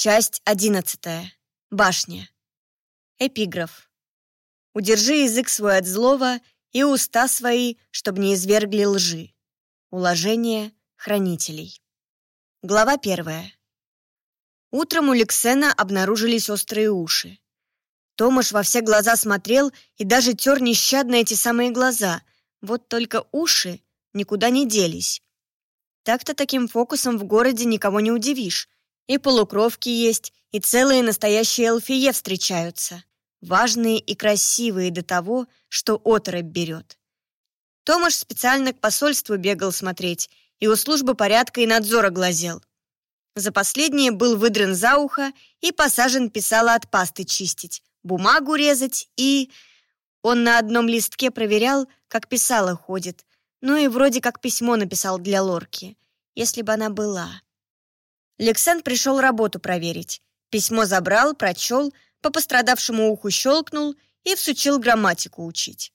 Часть одиннадцатая. Башня. Эпиграф. Удержи язык свой от злого и уста свои, чтобы не извергли лжи. Уложение хранителей. Глава первая. Утром у Лексена обнаружились острые уши. Томаш во все глаза смотрел и даже тер нещадно эти самые глаза. Вот только уши никуда не делись. Так-то таким фокусом в городе никого не удивишь. И полукровки есть, и целые настоящие эльфие встречаются. Важные и красивые до того, что оторопь берет. Томаш специально к посольству бегал смотреть и у службы порядка и надзора глазел. За последнее был выдран за ухо и посажен писала от пасты чистить, бумагу резать и... Он на одном листке проверял, как писала ходит, ну и вроде как письмо написал для Лорки, если бы она была. Лексен пришел работу проверить. Письмо забрал, прочел, по пострадавшему уху щелкнул и всучил грамматику учить.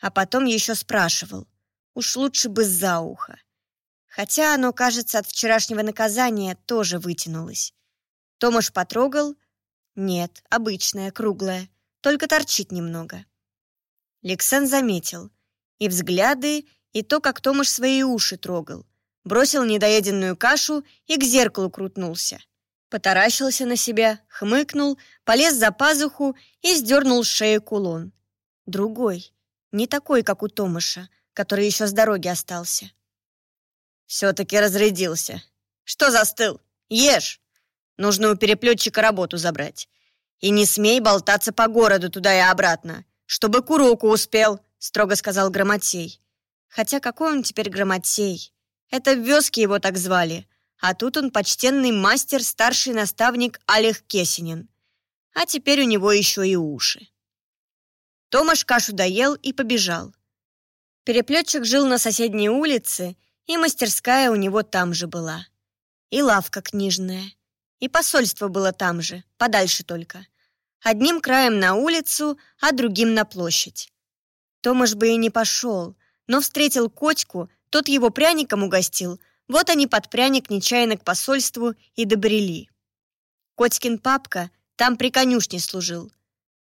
А потом еще спрашивал. Уж лучше бы за ухо. Хотя оно, кажется, от вчерашнего наказания тоже вытянулось. Томаш потрогал. Нет, обычное, круглое, только торчит немного. Лексен заметил. И взгляды, и то, как Томаш свои уши трогал бросил недоеденную кашу и к зеркалу крутнулся. Потаращился на себя, хмыкнул, полез за пазуху и сдернул с шеи кулон. Другой, не такой, как у Томаша, который еще с дороги остался. Все-таки разрядился. Что застыл? Ешь! Нужно у переплетчика работу забрать. И не смей болтаться по городу туда и обратно, чтобы к уроку успел, строго сказал Грамотей. Хотя какой он теперь Грамотей? Это в его так звали. А тут он почтенный мастер, старший наставник Олег Кесинин. А теперь у него еще и уши. Томаш кашу доел и побежал. Переплетчик жил на соседней улице, и мастерская у него там же была. И лавка книжная. И посольство было там же, подальше только. Одним краем на улицу, а другим на площадь. Томаш бы и не пошел, но встретил Котьку, тот его пряником угостил, вот они под пряник нечаянно к посольству и добрели. Котькин папка там при конюшне служил.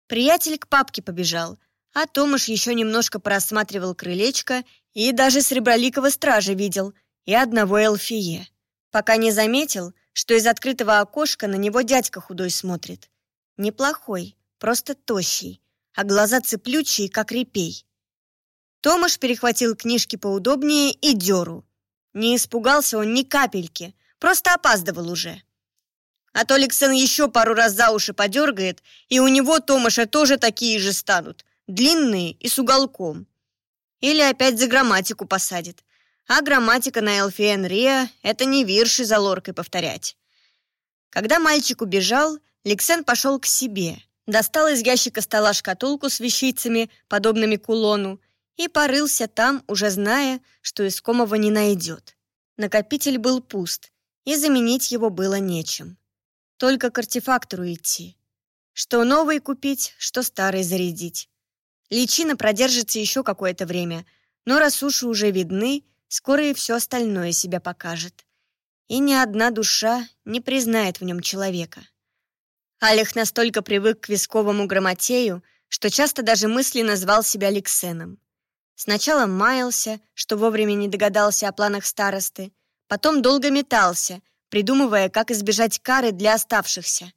Приятель к папке побежал, а Томаш еще немножко просматривал крылечко и даже среброликого стража видел, и одного эльфие. Пока не заметил, что из открытого окошка на него дядька худой смотрит. Неплохой, просто тощий, а глаза цеплючие, как репей. Томаш перехватил книжки поудобнее и дёру. Не испугался он ни капельки, просто опаздывал уже. А то Алексен еще пару раз за уши подергает, и у него, Томаша, тоже такие же станут, длинные и с уголком. Или опять за грамматику посадит. А грамматика на Элфиен Риа — это не вирши за лоркой повторять. Когда мальчик убежал, Лексен пошел к себе, достал из ящика стола шкатулку с вещицами, подобными кулону, и порылся там, уже зная, что искомого не найдет. Накопитель был пуст, и заменить его было нечем. Только к артефактору идти. Что новый купить, что старый зарядить. Личина продержится еще какое-то время, но раз уши уже видны, скоро и все остальное себя покажет. И ни одна душа не признает в нем человека. Алех настолько привык к висковому грамотею, что часто даже мысленно назвал себя Лексеном. Сначала маялся, что вовремя не догадался о планах старосты, потом долго метался, придумывая, как избежать кары для оставшихся.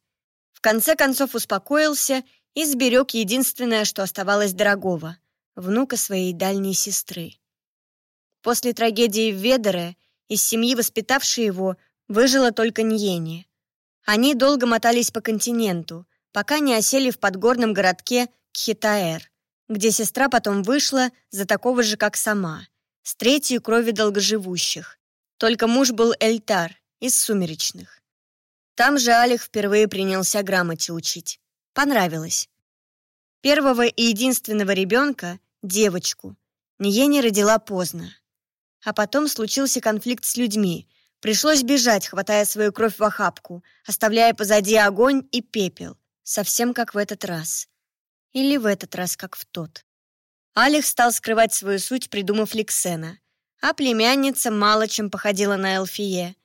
В конце концов успокоился и сберег единственное, что оставалось дорогого — внука своей дальней сестры. После трагедии в Ведере из семьи, воспитавшей его, выжила только Ньени. Они долго мотались по континенту, пока не осели в подгорном городке Кхитаэр где сестра потом вышла за такого же, как сама, с третьей крови долгоживущих. Только муж был Эльтар, из сумеречных. Там же Алих впервые принялся грамоте учить. Понравилось. Первого и единственного ребенка, девочку, Ниене родила поздно. А потом случился конфликт с людьми. Пришлось бежать, хватая свою кровь в охапку, оставляя позади огонь и пепел, совсем как в этот раз. Или в этот раз, как в тот. Алекс стал скрывать свою суть, придумав Лексена. А племянница мало чем походила на Элфие.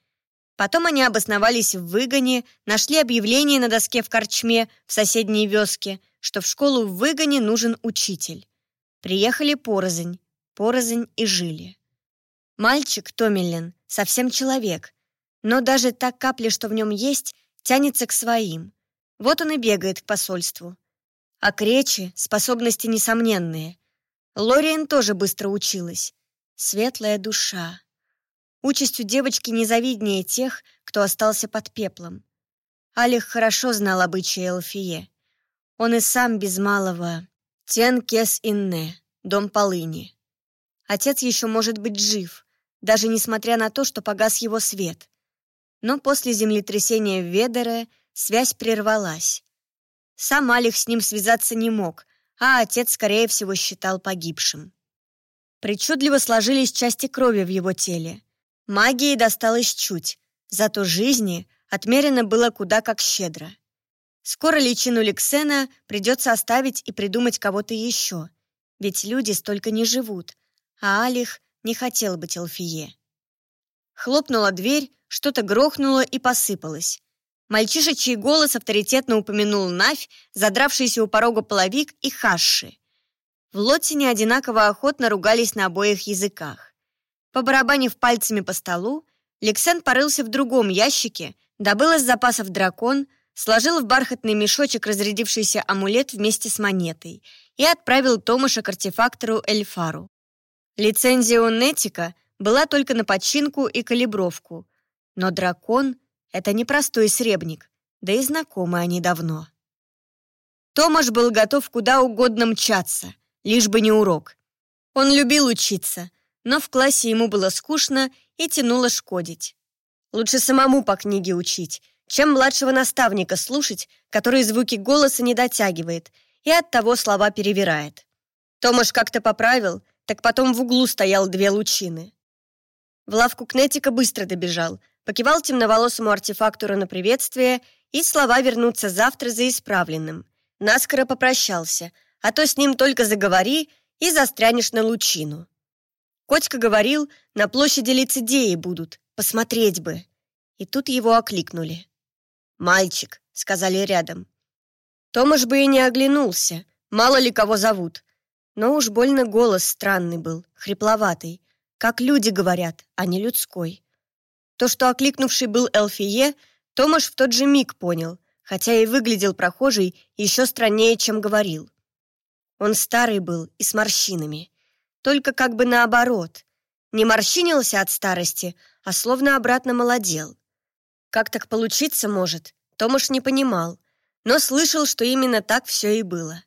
Потом они обосновались в Выгоне, нашли объявление на доске в корчме в соседней вёске, что в школу в Выгоне нужен учитель. Приехали порознь, порознь и жили. Мальчик, Томилин, совсем человек, но даже та капля, что в нем есть, тянется к своим. Вот он и бегает к посольству. А к речи способности несомненные. Лориен тоже быстро училась. Светлая душа. Участь у девочки незавиднее тех, кто остался под пеплом. Алих хорошо знал обычаи Элфие. Он и сам без малого «Тен кес инне» — дом полыни. Отец еще может быть жив, даже несмотря на то, что погас его свет. Но после землетрясения в Ведере связь прервалась. Сам Алих с ним связаться не мог, а отец, скорее всего, считал погибшим. Причудливо сложились части крови в его теле. Магии досталось чуть, зато жизни отмерено было куда как щедро. Скоро личину Лексена придется оставить и придумать кого-то еще, ведь люди столько не живут, а Алих не хотел быть Алфие. Хлопнула дверь, что-то грохнуло и посыпалось. Мальчишечий голос авторитетно упомянул Навь, задравшийся у порога половик и Хаши. В Лотине одинаково охотно ругались на обоих языках. Побарабанив пальцами по столу, Лексен порылся в другом ящике, добыл из запасов дракон, сложил в бархатный мешочек разрядившийся амулет вместе с монетой и отправил Томаша к артефактору Эльфару. Лицензия у Нетика была только на починку и калибровку, но дракон — это не простой сребник, да и знакомы они давно. Томаш был готов куда угодно мчаться, лишь бы не урок. Он любил учиться, но в классе ему было скучно и тянуло шкодить. Лучше самому по книге учить, чем младшего наставника слушать, который звуки голоса не дотягивает и оттого слова перевирает. Томаш как-то поправил, так потом в углу стоял две лучины. В лавку Кнетика быстро добежал, покивал темноволосому артефактору на приветствие и слова вернуться завтра за исправленным. Наскоро попрощался, а то с ним только заговори и застрянешь на лучину. Котька говорил, на площади лицедеи будут, посмотреть бы. И тут его окликнули. «Мальчик», — сказали рядом. Томаш бы и не оглянулся, мало ли кого зовут. Но уж больно голос странный был, хрипловатый, как люди говорят, а не людской. То, что окликнувший был Элфие, Томаш в тот же миг понял, хотя и выглядел прохожий еще страннее, чем говорил. Он старый был и с морщинами, только как бы наоборот. Не морщинился от старости, а словно обратно молодел. Как так получиться может, Томаш не понимал, но слышал, что именно так все и было.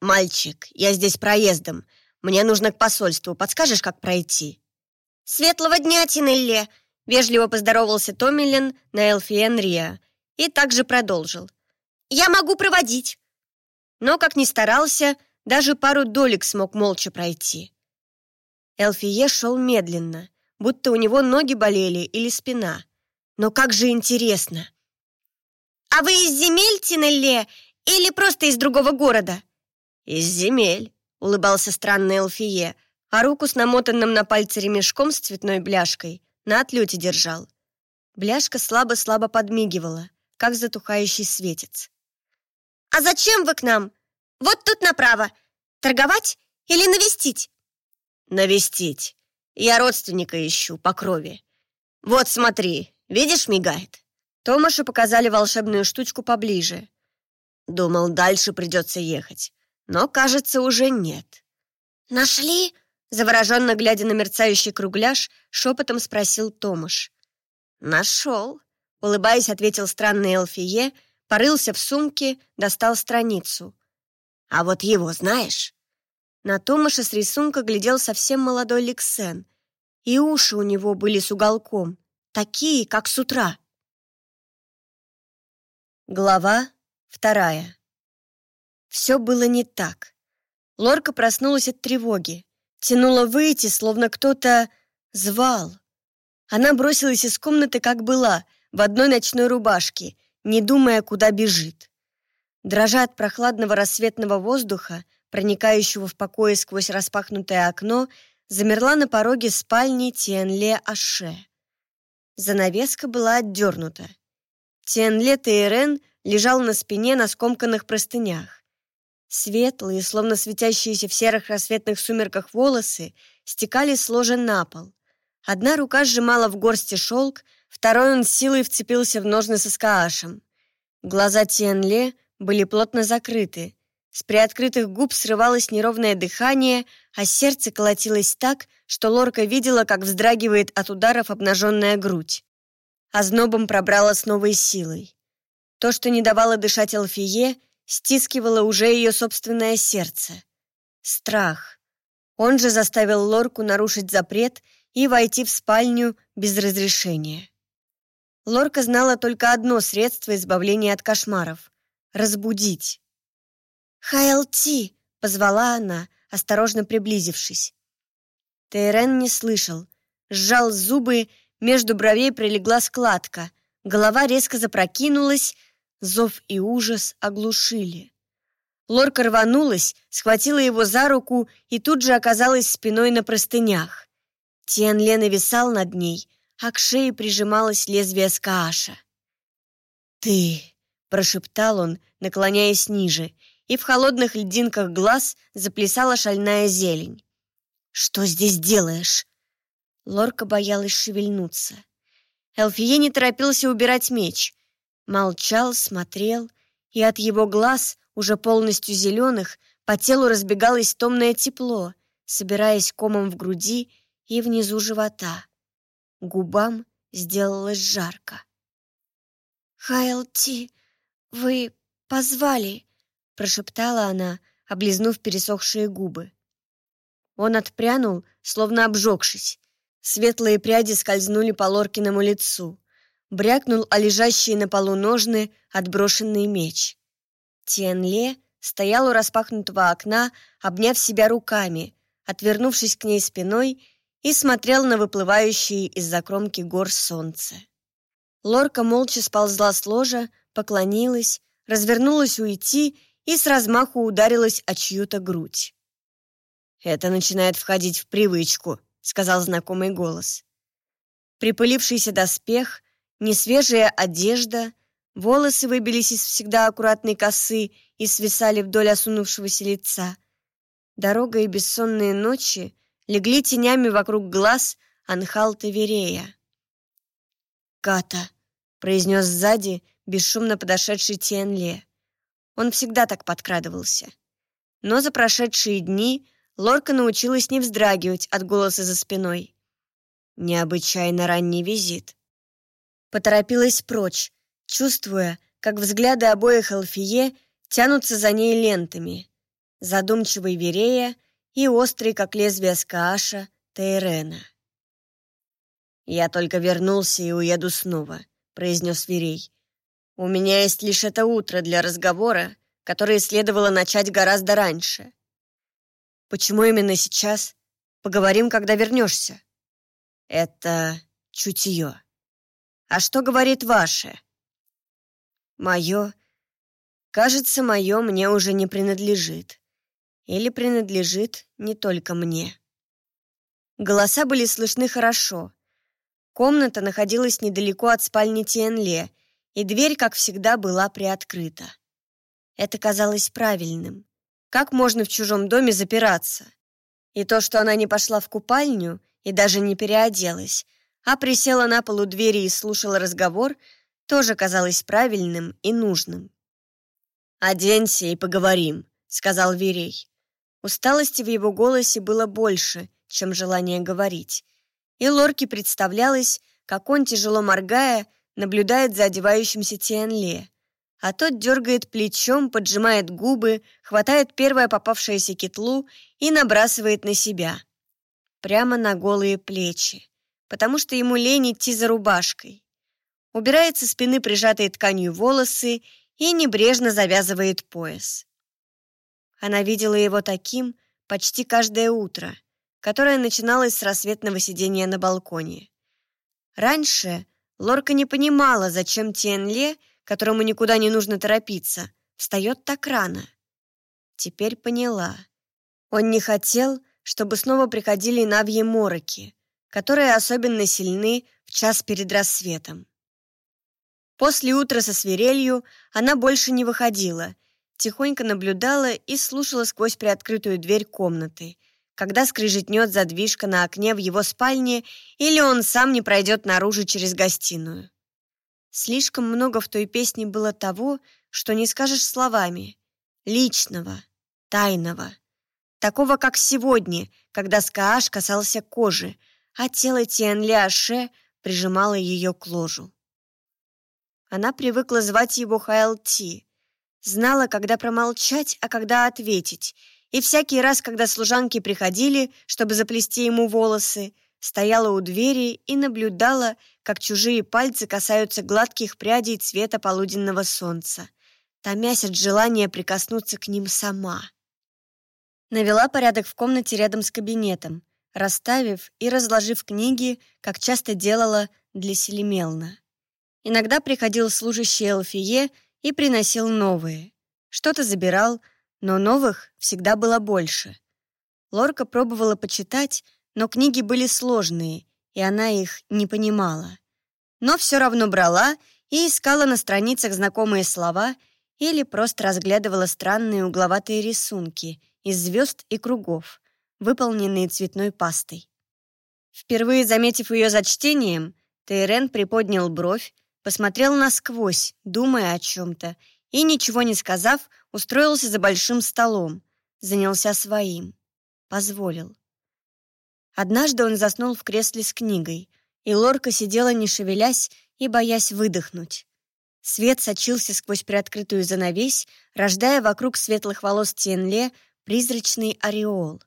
«Мальчик, я здесь проездом. Мне нужно к посольству. Подскажешь, как пройти?» «Светлого дня, Тинелле!» Вежливо поздоровался Томилин на Элфиен Риа и также продолжил. «Я могу проводить!» Но, как ни старался, даже пару долек смог молча пройти. Элфие шел медленно, будто у него ноги болели или спина. Но как же интересно! «А вы из земель, Тинелле, или просто из другого города?» «Из земель», — улыбался странный Элфие, а руку с намотанным на пальце ремешком с цветной бляшкой на отлете держал. Бляшка слабо-слабо подмигивала, как затухающий светец. «А зачем вы к нам? Вот тут направо. Торговать или навестить?» «Навестить. Я родственника ищу по крови. Вот смотри, видишь, мигает?» Томашу показали волшебную штучку поближе. Думал, дальше придется ехать. Но, кажется, уже нет. «Нашли?» Завороженно глядя на мерцающий кругляш, шепотом спросил Томаш. «Нашел», — улыбаясь, ответил странный Элфие, порылся в сумке, достал страницу. А вот его знаешь?» На Томаша с рисунка глядел совсем молодой Лексен, и уши у него были с уголком, такие, как с утра. Глава вторая. Все было не так. Лорка проснулась от тревоги, тянула выйти, словно кто-то звал. Она бросилась из комнаты, как была, в одной ночной рубашке, не думая, куда бежит. Дрожа от прохладного рассветного воздуха, проникающего в покое сквозь распахнутое окно, замерла на пороге спальни Тиенле Аше. Занавеска была отдернута. Тианле Тейрен лежал на спине на скомканных простынях. Светлые, словно светящиеся в серых рассветных сумерках волосы, стекали с ложа на пол. Одна рука сжимала в горсти шелк, второй он силой вцепился в ножны со скаашем. Глаза Тиенле были плотно закрыты. С приоткрытых губ срывалось неровное дыхание, а сердце колотилось так, что Лорка видела, как вздрагивает от ударов обнаженная грудь. А знобом пробрала с новой силой. То, что не давало дышать Алфие, стискивало уже ее собственное сердце. Страх. Он же заставил Лорку нарушить запрет и войти в спальню без разрешения. Лорка знала только одно средство избавления от кошмаров — разбудить. «Хайлти!» — позвала она, осторожно приблизившись. Тейрен не слышал. Сжал зубы, между бровей прилегла складка. Голова резко запрокинулась, зов и ужас оглушили. Лорка рванулась, схватила его за руку и тут же оказалась спиной на простынях. Тиан Лена висал над ней, а к шее прижималось лезвие скааша. «Ты!» — прошептал он, наклоняясь ниже, и в холодных льдинках глаз заплясала шальная зелень. «Что здесь делаешь?» Лорка боялась шевельнуться. Элфие не торопился убирать меч. Молчал, смотрел, и от его глаз, уже полностью зеленых, по телу разбегалось томное тепло, собираясь комом в груди и внизу живота. Губам сделалось жарко. «Хайлти, вы позвали?» — прошептала она, облизнув пересохшие губы. Он отпрянул, словно обжегшись. Светлые пряди скользнули по Лоркиному лицу. Брякнул о лежащие на полу ножны отброшенный меч. Тиенле стоял у распахнутого окна, обняв себя руками, отвернувшись к ней спиной и смотрел на выплывающие из-за кромки гор солнце. Лорка молча сползла с ложа, поклонилась, развернулась уйти и с размаху ударилась о чью-то грудь. «Это начинает входить в привычку», — сказал знакомый голос. Припылившийся доспех, несвежая одежда, волосы выбились из всегда аккуратной косы и свисали вдоль осунувшегося лица. Дорога и бессонные ночи легли тенями вокруг глаз Анхалта Верея. «Ката», — произнес сзади бесшумно подошедший Тиенле. Он всегда так подкрадывался. Но за прошедшие дни Лорка научилась не вздрагивать от голоса за спиной. Необычайно ранний визит. Поторопилась прочь, чувствуя, как взгляды обоих Алфие тянутся за ней лентами. Задумчивый Верея и острый, как лезвие скааша, Тейрена. «Я только вернулся и уеду снова», — произнес Верей. «У меня есть лишь это утро для разговора, который следовало начать гораздо раньше». «Почему именно сейчас? Поговорим, когда вернешься». «Это чутье. А что говорит ваше?» «Мое. Кажется, мое мне уже не принадлежит. Или принадлежит не только мне. Голоса были слышны хорошо. Комната находилась недалеко от спальни Тиенле, и дверь, как всегда, была приоткрыта. Это казалось правильным. Как можно в чужом доме запираться? И то, что она не пошла в купальню и даже не переоделась, а присела на полу двери и слушала разговор, тоже казалось правильным и нужным. «Оденься и поговорим», — сказал Верей. Усталости в его голосе было больше, чем желание говорить. И Лорке представлялось, как он, тяжело моргая, наблюдает за одевающимся Тианле, а тот дергает плечом, поджимает губы, хватает первое попавшееся кетлу и набрасывает на себя. Прямо на голые плечи, потому что ему лень идти за рубашкой. Убирает со спины прижатые тканью волосы и небрежно завязывает пояс. Она видела его таким почти каждое утро, которое начиналось с рассветного сидения на балконе. Раньше Лорка не понимала, зачем Тиенле, которому никуда не нужно торопиться, встает так рано. Теперь поняла. Он не хотел, чтобы снова приходили навьи мороки, которые особенно сильны в час перед рассветом. После утра со свирелью она больше не выходила, тихонько наблюдала и слушала сквозь приоткрытую дверь комнаты, когда скрижетнет задвижка на окне в его спальне или он сам не пройдет наружу через гостиную. Слишком много в той песне было того, что не скажешь словами, личного, тайного, такого, как сегодня, когда Скааш касался кожи, а тело Тианля Аше прижимало ее к ложу. Она привыкла звать его Хайлти, знала, когда промолчать, а когда ответить, и всякий раз, когда служанки приходили, чтобы заплести ему волосы, стояла у двери и наблюдала, как чужие пальцы касаются гладких прядей цвета полуденного солнца, томясь от желания прикоснуться к ним сама. Навела порядок в комнате рядом с кабинетом, расставив и разложив книги, как часто делала для Селимелна. Иногда приходил служащий Элфие и приносил новые. Что-то забирал, но новых всегда было больше. Лорка пробовала почитать, но книги были сложные, и она их не понимала. Но все равно брала и искала на страницах знакомые слова или просто разглядывала странные угловатые рисунки из звезд и кругов, выполненные цветной пастой. Впервые заметив ее за чтением, Тейрен приподнял бровь, посмотрел насквозь, думая о чем-то, и, ничего не сказав, устроился за большим столом, занялся своим. Позволил. Однажды он заснул в кресле с книгой, и Лорка сидела, не шевелясь и боясь выдохнуть. Свет сочился сквозь приоткрытую занавесь, рождая вокруг светлых волос Тиенле призрачный ореол.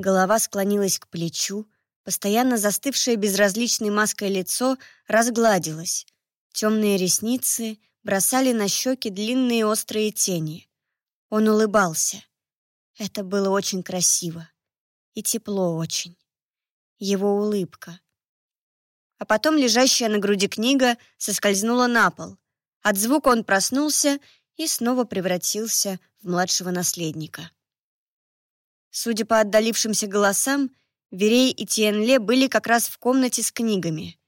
Голова склонилась к плечу, постоянно застывшее безразличной маской лицо разгладилось. Темные ресницы — бросали на щеки длинные острые тени. Он улыбался. Это было очень красиво. И тепло очень. Его улыбка. А потом лежащая на груди книга соскользнула на пол. От звука он проснулся и снова превратился в младшего наследника. Судя по отдалившимся голосам, Верей и Тиенле были как раз в комнате с книгами.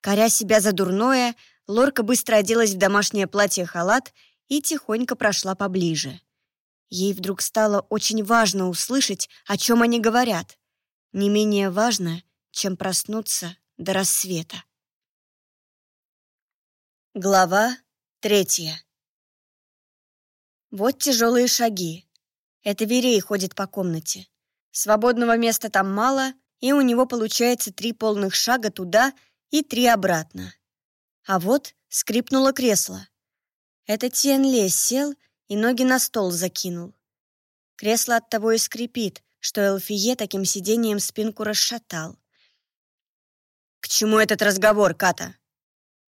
Коря себя за дурное, Лорка быстро оделась в домашнее платье-халат и тихонько прошла поближе. Ей вдруг стало очень важно услышать, о чем они говорят. Не менее важно, чем проснуться до рассвета. Глава третья. Вот тяжелые шаги. Это Верей ходит по комнате. Свободного места там мало, и у него получается три полных шага туда и три обратно. А вот скрипнуло кресло. Это Тиенле сел и ноги на стол закинул. Кресло от того и скрипит, что Элфие таким сидением спинку расшатал. «К чему этот разговор, Ката?»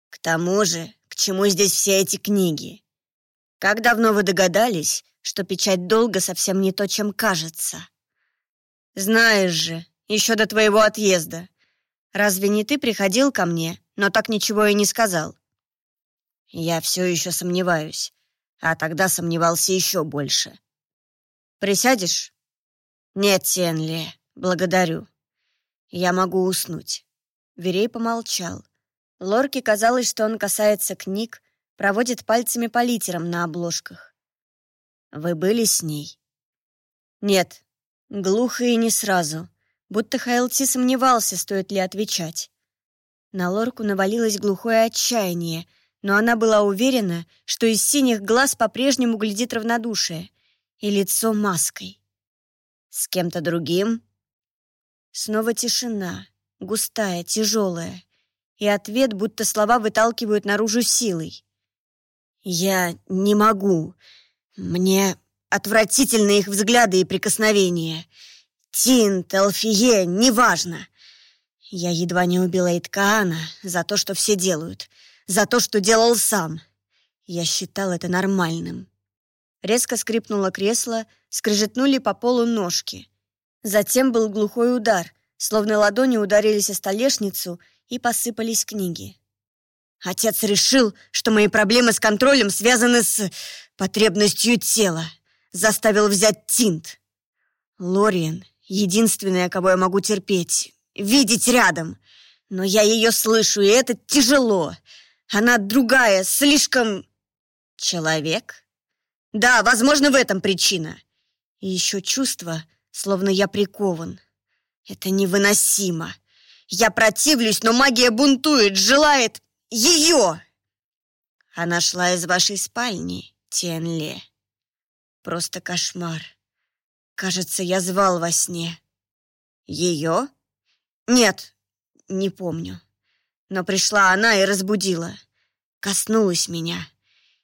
«К тому же, к чему здесь все эти книги? Как давно вы догадались, что печать долга совсем не то, чем кажется?» «Знаешь же, еще до твоего отъезда. Разве не ты приходил ко мне но так ничего и не сказал. Я все еще сомневаюсь, а тогда сомневался еще больше. Присядешь? Нет, Сенли, благодарю. Я могу уснуть. Верей помолчал. Лорке казалось, что он касается книг, проводит пальцами по литерам на обложках. Вы были с ней? Нет, глухо и не сразу, будто Хайлти сомневался, стоит ли отвечать. На Лорку навалилось глухое отчаяние, но она была уверена, что из синих глаз по-прежнему глядит равнодушие и лицо маской. «С кем-то другим?» Снова тишина, густая, тяжелая, и ответ, будто слова выталкивают наружу силой. «Я не могу. Мне отвратительны их взгляды и прикосновения. Тинт, Алфие, неважно. Я едва не убила Иткаана за то, что все делают, за то, что делал сам. Я считал это нормальным. Резко скрипнуло кресло, скрежетнули по полу ножки. Затем был глухой удар, словно ладони ударились о столешницу и посыпались книги. Отец решил, что мои проблемы с контролем связаны с потребностью тела. Заставил взять тинт. Лориен — единственная, кого я могу терпеть, видеть рядом. Но я ее слышу, и это тяжело. Она другая, слишком... Человек? Да, возможно, в этом причина. И еще чувство, словно я прикован. Это невыносимо. Я противлюсь, но магия бунтует, желает ее. Она шла из вашей спальни, Тенле. Просто кошмар. Кажется, я звал во сне. Ее? Нет, не помню. Но пришла она и разбудила. Коснулась меня.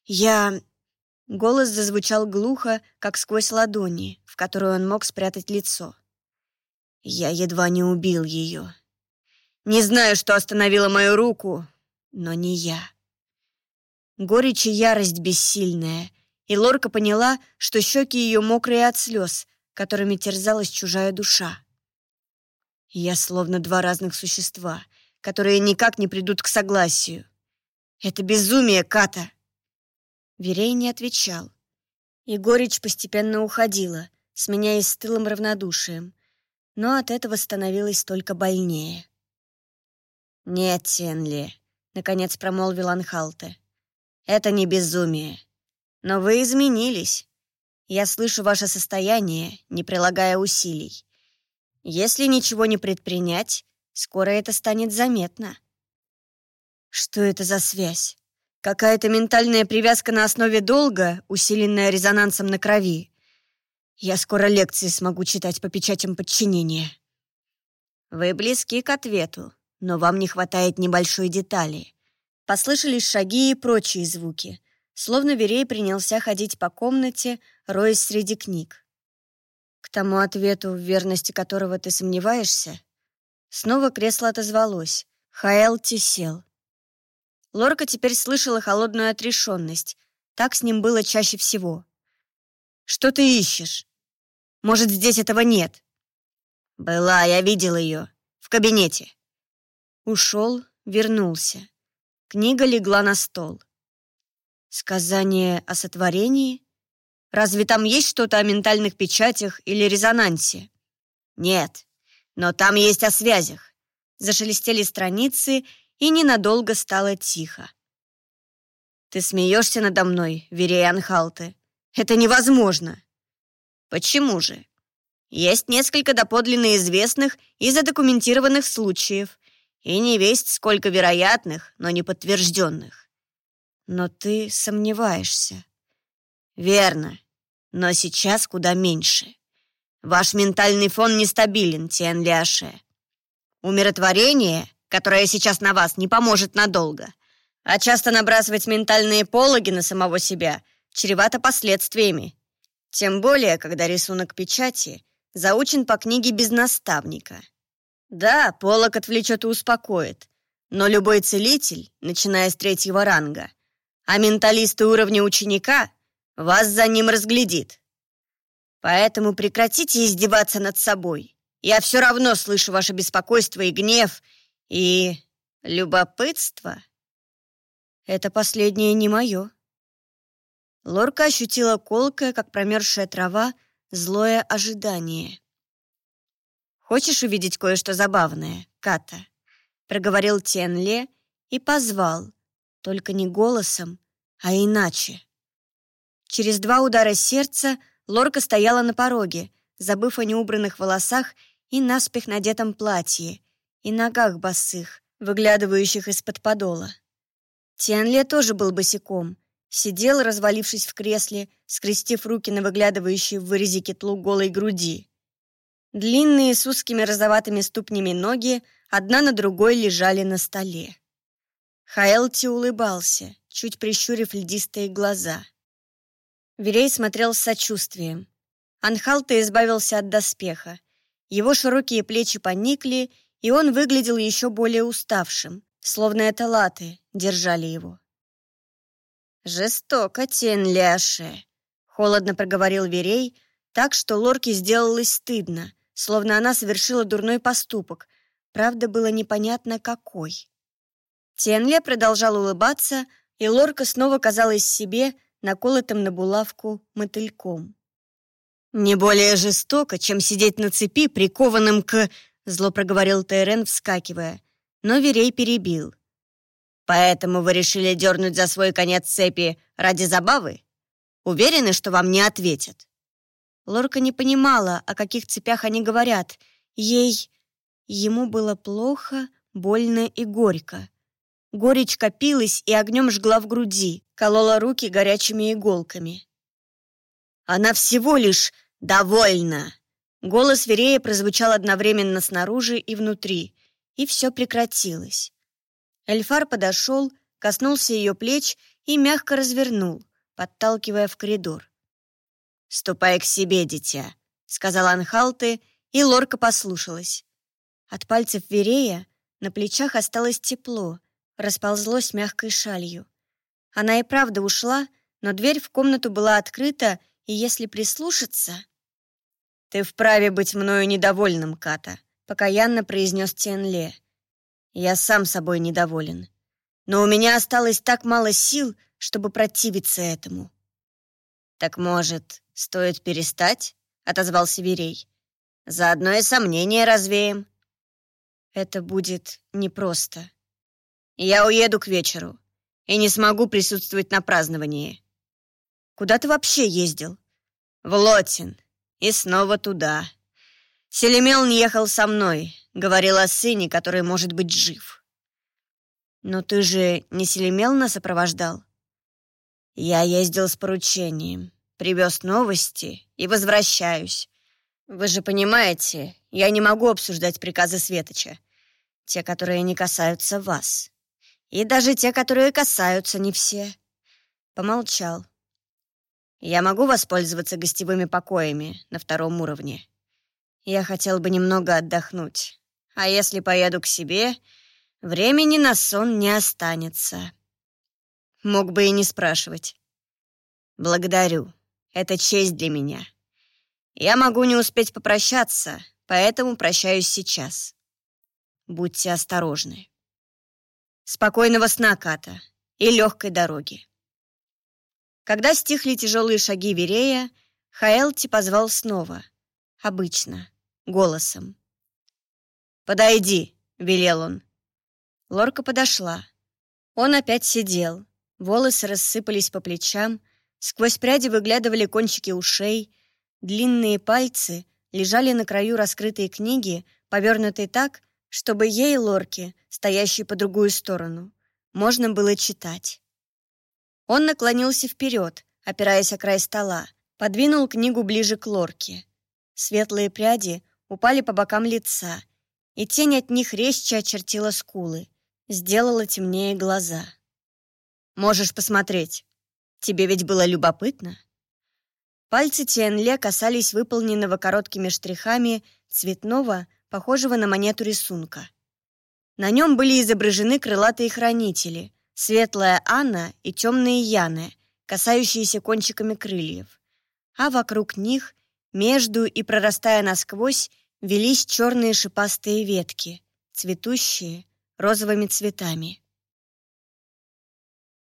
Я... Голос зазвучал глухо, как сквозь ладони, в которую он мог спрятать лицо. Я едва не убил ее. Не знаю, что остановило мою руку, но не я. Горечь и ярость бессильная, и Лорка поняла, что щеки ее мокрые от слез, которыми терзалась чужая душа. Я словно два разных существа, которые никак не придут к согласию. Это безумие, Ката!» Верей не отвечал. И горечь постепенно уходила, сменяясь стылым равнодушием, но от этого становилось только больнее. «Нет, Тенли», — наконец промолвил Анхалте, — «это не безумие. Но вы изменились. Я слышу ваше состояние, не прилагая усилий. Если ничего не предпринять, скоро это станет заметно. Что это за связь? Какая-то ментальная привязка на основе долга, усиленная резонансом на крови. Я скоро лекции смогу читать по печатям подчинения. Вы близки к ответу, но вам не хватает небольшой детали. Послышались шаги и прочие звуки, словно Верей принялся ходить по комнате, роясь среди книг. К тому ответу, в верности которого ты сомневаешься? Снова кресло отозвалось. Хаэлти сел. Лорка теперь слышала холодную отрешенность. Так с ним было чаще всего. «Что ты ищешь? Может, здесь этого нет?» «Была, я видел ее. В кабинете». Ушел, вернулся. Книга легла на стол. Сказание о сотворении? Разве там есть что-то о ментальных печатях или резонансе? Нет, но там есть о связях. Зашелестели страницы, и ненадолго стало тихо. Ты смеешься надо мной, Вереян Халте? Это невозможно. Почему же? Есть несколько доподлинно известных и задокументированных случаев, и не весть сколько вероятных, но не подтвержденных. Но ты сомневаешься. Верно но сейчас куда меньше. Ваш ментальный фон нестабилен, Тиан Ляше. Умиротворение, которое сейчас на вас, не поможет надолго. А часто набрасывать ментальные пологи на самого себя чревато последствиями. Тем более, когда рисунок печати заучен по книге без наставника. Да, полог отвлечет и успокоит, но любой целитель, начиная с третьего ранга, а менталисты уровня ученика — вас за ним разглядит. Поэтому прекратите издеваться над собой. Я все равно слышу ваше беспокойство и гнев, и любопытство. Это последнее не мое. Лорка ощутила колкое, как промерзшая трава, злое ожидание. «Хочешь увидеть кое-что забавное, Ката?» — проговорил Тенле и позвал, только не голосом, а иначе. Через два удара сердца Лорка стояла на пороге, забыв о неубранных волосах и наспех надетом платье, и ногах босых, выглядывающих из-под подола. Тианле тоже был босиком, сидел, развалившись в кресле, скрестив руки на выглядывающей в вырезе кетлу голой груди. Длинные с узкими розоватыми ступнями ноги одна на другой лежали на столе. Хаэлти улыбался, чуть прищурив льдистые глаза. Верей смотрел с сочувствием. Анхалта избавился от доспеха. Его широкие плечи поникли, и он выглядел еще более уставшим, словно это латы держали его. «Жестоко, Тен Ляше», — холодно проговорил Верей, так что Лорке сделалось стыдно, словно она совершила дурной поступок. Правда, было непонятно, какой. Тенле продолжал улыбаться, и Лорка снова казалась себе наколотым на булавку мотыльком. «Не более жестоко, чем сидеть на цепи, прикованным к...» — зло проговорил Тайрен, вскакивая. но Верей перебил. «Поэтому вы решили дернуть за свой конец цепи ради забавы? Уверены, что вам не ответят?» Лорка не понимала, о каких цепях они говорят. Ей... Ему было плохо, больно и горько. Горечь копилась и огнем жгла в груди, колола руки горячими иголками. «Она всего лишь довольна!» Голос Верея прозвучал одновременно снаружи и внутри, и все прекратилось. Эльфар подошел, коснулся ее плеч и мягко развернул, подталкивая в коридор. «Ступай к себе, дитя», — сказал Анхалты, и Лорка послушалась. От пальцев Верея на плечах осталось тепло, расползлось мягкой шалью. Она и правда ушла, но дверь в комнату была открыта, и если прислушаться... «Ты вправе быть мною недовольным, Ката», — покаянно произнес Тенле. «Я сам собой недоволен. Но у меня осталось так мало сил, чтобы противиться этому». «Так, может, стоит перестать?» — отозвался Верей. «Заодно и сомнения развеем». «Это будет непросто». «Я уеду к вечеру и не смогу присутствовать на праздновании». «Куда ты вообще ездил?» «В Лотин. И снова туда. Селемел не ехал со мной, говорил о сыне, который может быть жив. Но ты же не Селемел нас сопровождал? Я ездил с поручением, привез новости и возвращаюсь. Вы же понимаете, я не могу обсуждать приказы Светоча. Те, которые не касаются вас. И даже те, которые касаются не все. Помолчал. Я могу воспользоваться гостевыми покоями на втором уровне. Я хотел бы немного отдохнуть. А если поеду к себе, времени на сон не останется. Мог бы и не спрашивать. Благодарю. Это честь для меня. Я могу не успеть попрощаться, поэтому прощаюсь сейчас. Будьте осторожны. Спокойного сна, Ката, и легкой дороги. Когда стихли тяжелые шаги Верея, Хаэлти позвал снова. Обычно, голосом. «Подойди», — велел он. Лорка подошла. Он опять сидел. Волосы рассыпались по плечам, сквозь пряди выглядывали кончики ушей, длинные пальцы лежали на краю раскрытой книги, повернутой так, чтобы ей, Лорке, стоящей по другую сторону, можно было читать. Он наклонился вперед, опираясь о край стола, подвинул книгу ближе к лорке. Светлые пряди упали по бокам лица, и тень от них резче очертила скулы, сделала темнее глаза. «Можешь посмотреть. Тебе ведь было любопытно?» Пальцы Тиенле касались выполненного короткими штрихами цветного, похожего на монету рисунка. На нем были изображены крылатые хранители, светлая Анна и темные Яны, касающиеся кончиками крыльев. А вокруг них, между и прорастая насквозь, велись черные шипастые ветки, цветущие розовыми цветами.